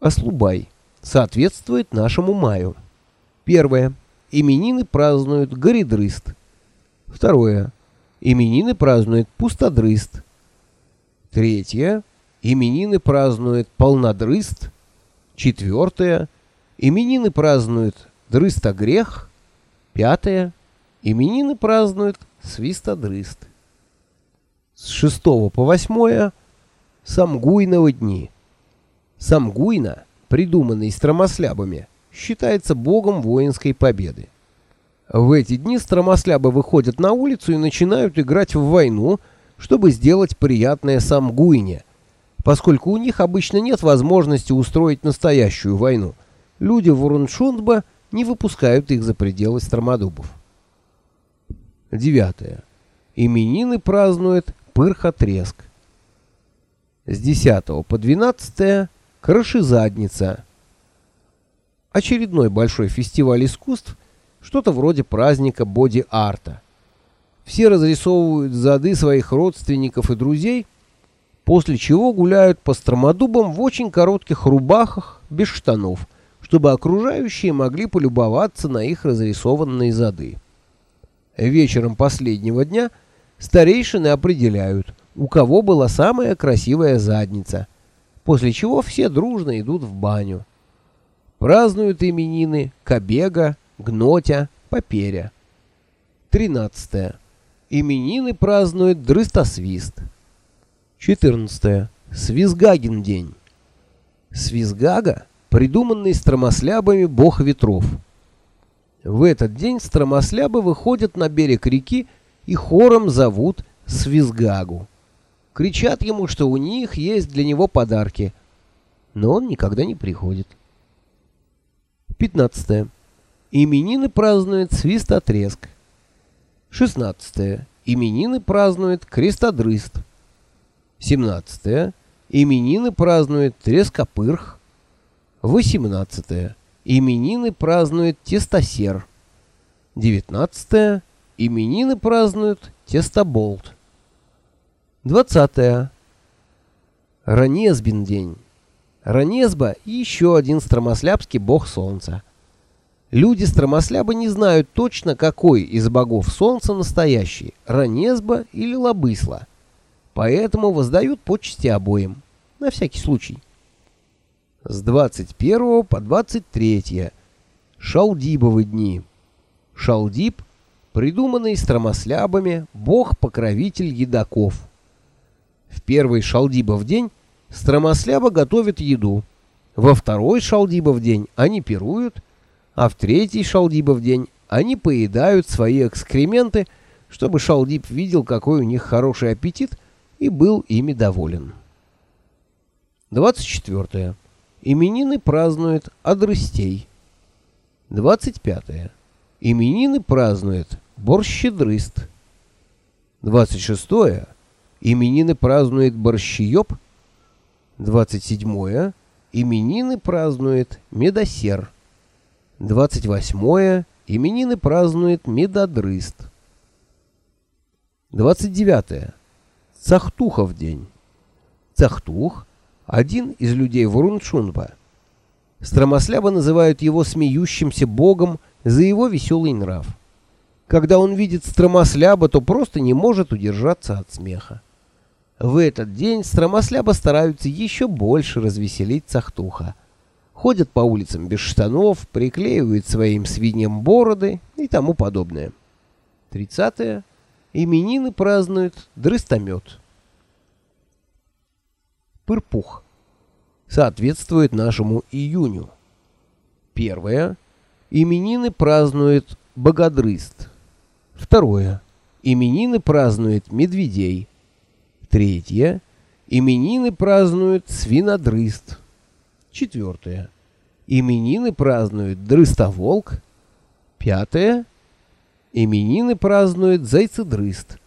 Ослубай. Соответствует нашему маю. Первое. Именины празднуют Горидрыст. Второе. Именины празднует Пустодрыст. Третье. Именины празднует Полнодрыст. Четвертое. Именины празднует Дрыстогрех. Пятое. Именины празднуют Свистодрыст. С 6 по 8 Самгуйновы дни. Самгуйна, придуманный стромослябами, считается богом воинской победы. В эти дни стромослябы выходят на улицу и начинают играть в войну, чтобы сделать приятное Самгуйне, поскольку у них обычно нет возможности устроить настоящую войну. Люди в Уруншундба не выпускают их за пределы Стромодубов. Девятое. Именины празднует Пырхотреск. С 10 по 12 Крышезадница. Очередной большой фестиваль искусств, что-то вроде праздника боди-арта. Все разрисовывают зады своих родственников и друзей, после чего гуляют по стромодубам в очень коротких рубахах, без штанов, чтобы окружающие могли полюбоваться на их разрисованные зады. Вечером последнего дня старейшины определяют, у кого была самая красивая задница, после чего все дружно идут в баню. Празднуют именины Кобега, Гнотя, Поперя. 13. Именины празднует Дрыстосвист. 14. Свизгаген день. Свизгага – придуманный стромослябами бог ветров. В этот день стромослябы выходят на берег реки и хором зовут Свизгагу. Кричат ему, что у них есть для него подарки, но он никогда не приходит. 15. Именины празднует Свистотреск. 16. Именины празднует Крестодрыст. 17. Именины празднует Трескопырх. 18. Именины празднует Тестосер. 19. Именины празднуют Тестоболт. 20. Ранезбин день. Ранезба еще один стромослябский бог солнца. Люди стромослябы не знают точно, какой из богов солнца настоящий, Ранезба или Лобысла. Поэтому воздают почести обоим, на всякий случай. С 21 по 23 Шалдибовы дни. Шалдиб, придуманный стромослябами, бог-покровитель едоков. В первый шалдибов день стромосляба готовит еду, во второй шалдибов день они пируют, а в третий шалдибов день они поедают свои экскременты, чтобы шалдиб видел, какой у них хороший аппетит, и был ими доволен. 24. Именины празднует Адрыстей. 25. Именины празднует Борщедрыст. 26. Именины празднует Борщеёб. 27. Именины празднует Медосер. 28. Именины празднует Медодрыст. 29. Цахтухов день. Цахтух – один из людей Вуруншунба. Стромосляба называют его смеющимся богом за его веселый нрав. Когда он видит стромосляба, то просто не может удержаться от смеха. В этот день стромосляба стараются еще больше развеселить Цахтуха. Ходят по улицам без штанов, приклеивают своим свиньям бороды и тому подобное. 30. -е. Именины празднуют дрыстомет. Пырпух. Соответствует нашему июню. Первое. Именины празднует Богодрыст. Второе. Именины празднует Медведей. Третье. Именины празднует свинодрыст. Четвертое. Именины празднует дрыстоволк. Пятое. Именины празднует зайцедрыст.